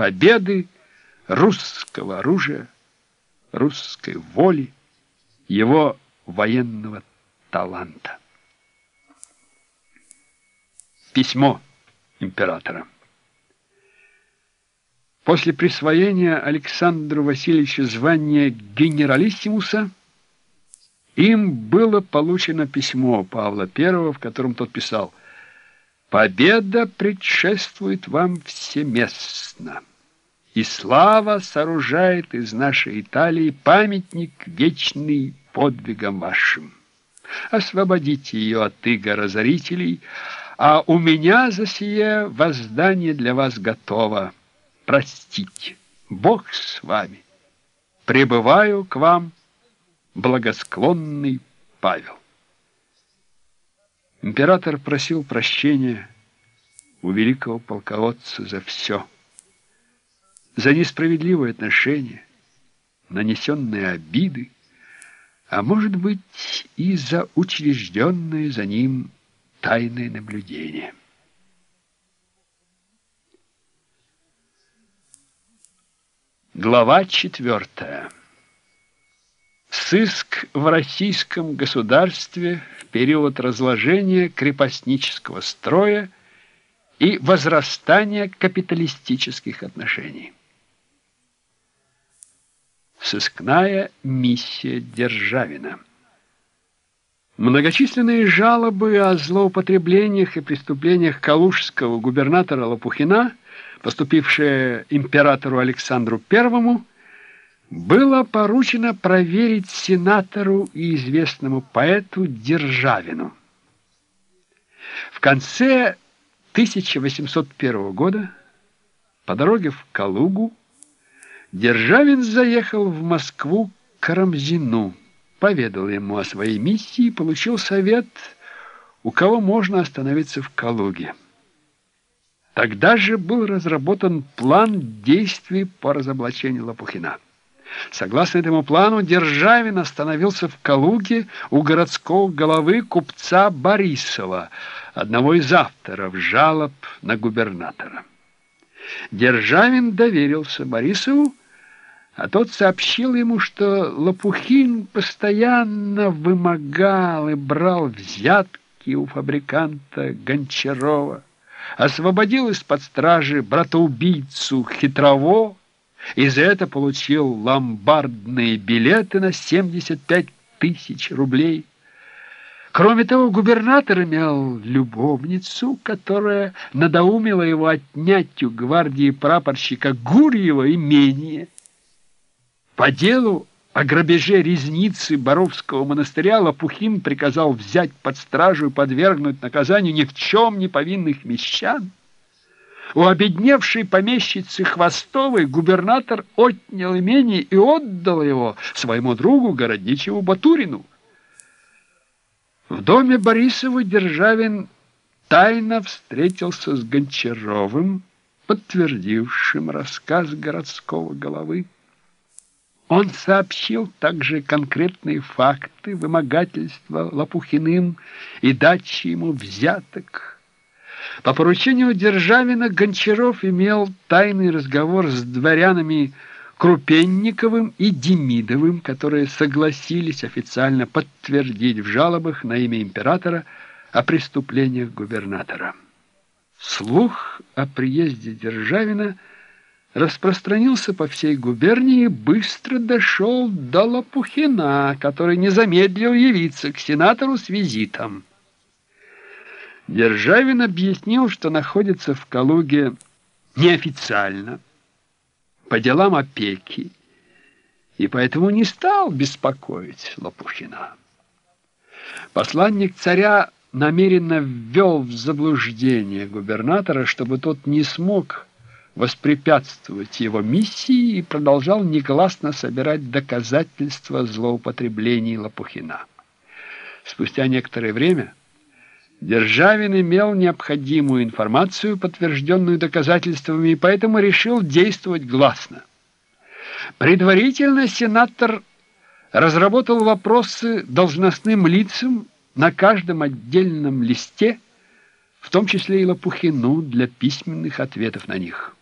победы, русского оружия, русской воли, его военного таланта. Письмо императора. После присвоения Александру Васильевичу звания генералиссимуса им было получено письмо Павла I, в котором тот писал «Победа предшествует вам всеместно, и слава сооружает из нашей Италии памятник вечный подвигам вашим. Освободите ее от иго разорителей, а у меня за сие воздание для вас готово. Простите, Бог с вами. Пребываю к вам, благосклонный Павел. Император просил прощения у великого полководца за все. За несправедливые отношения, нанесенные обиды, а может быть и за учрежденное за ним тайное наблюдение. Глава четвертая. Сыск в российском государстве в период разложения крепостнического строя и возрастания капиталистических отношений. Сыскная миссия Державина. Многочисленные жалобы о злоупотреблениях и преступлениях калужского губернатора Лопухина, поступившие императору Александру Первому, было поручено проверить сенатору и известному поэту Державину. В конце 1801 года по дороге в Калугу Державин заехал в Москву к Карамзину, поведал ему о своей миссии и получил совет, у кого можно остановиться в Калуге. Тогда же был разработан план действий по разоблачению Лопухина. Согласно этому плану, Державин остановился в Калуге у городского головы купца Борисова, одного из авторов жалоб на губернатора. Державин доверился Борисову, а тот сообщил ему, что Лопухин постоянно вымогал и брал взятки у фабриканта Гончарова, освободил из-под стражи братоубийцу Хитрово, и за это получил ломбардные билеты на 75 тысяч рублей. Кроме того, губернатор имел любовницу, которая надоумила его отнять у гвардии прапорщика Гурьева имение. По делу о грабеже резницы Боровского монастыря Лопухин приказал взять под стражу и подвергнуть наказанию ни в чем не повинных мещан. У обедневшей помещицы Хвостовой губернатор отнял имение и отдал его своему другу Городничеву Батурину. В доме Борисова Державин тайно встретился с Гончаровым, подтвердившим рассказ городского головы. Он сообщил также конкретные факты вымогательства Лопухиным и дачи ему взяток, по поручению Державина Гончаров имел тайный разговор с дворянами Крупенниковым и Демидовым, которые согласились официально подтвердить в жалобах на имя императора о преступлениях губернатора. Слух о приезде Державина распространился по всей губернии и быстро дошел до Лопухина, который не замедлил явиться к сенатору с визитом. Державин объяснил, что находится в Калуге неофициально, по делам опеки, и поэтому не стал беспокоить Лопухина. Посланник царя намеренно ввел в заблуждение губернатора, чтобы тот не смог воспрепятствовать его миссии и продолжал негласно собирать доказательства злоупотреблений Лопухина. Спустя некоторое время Державин имел необходимую информацию, подтвержденную доказательствами, и поэтому решил действовать гласно. Предварительно сенатор разработал вопросы должностным лицам на каждом отдельном листе, в том числе и Лопухину, для письменных ответов на них.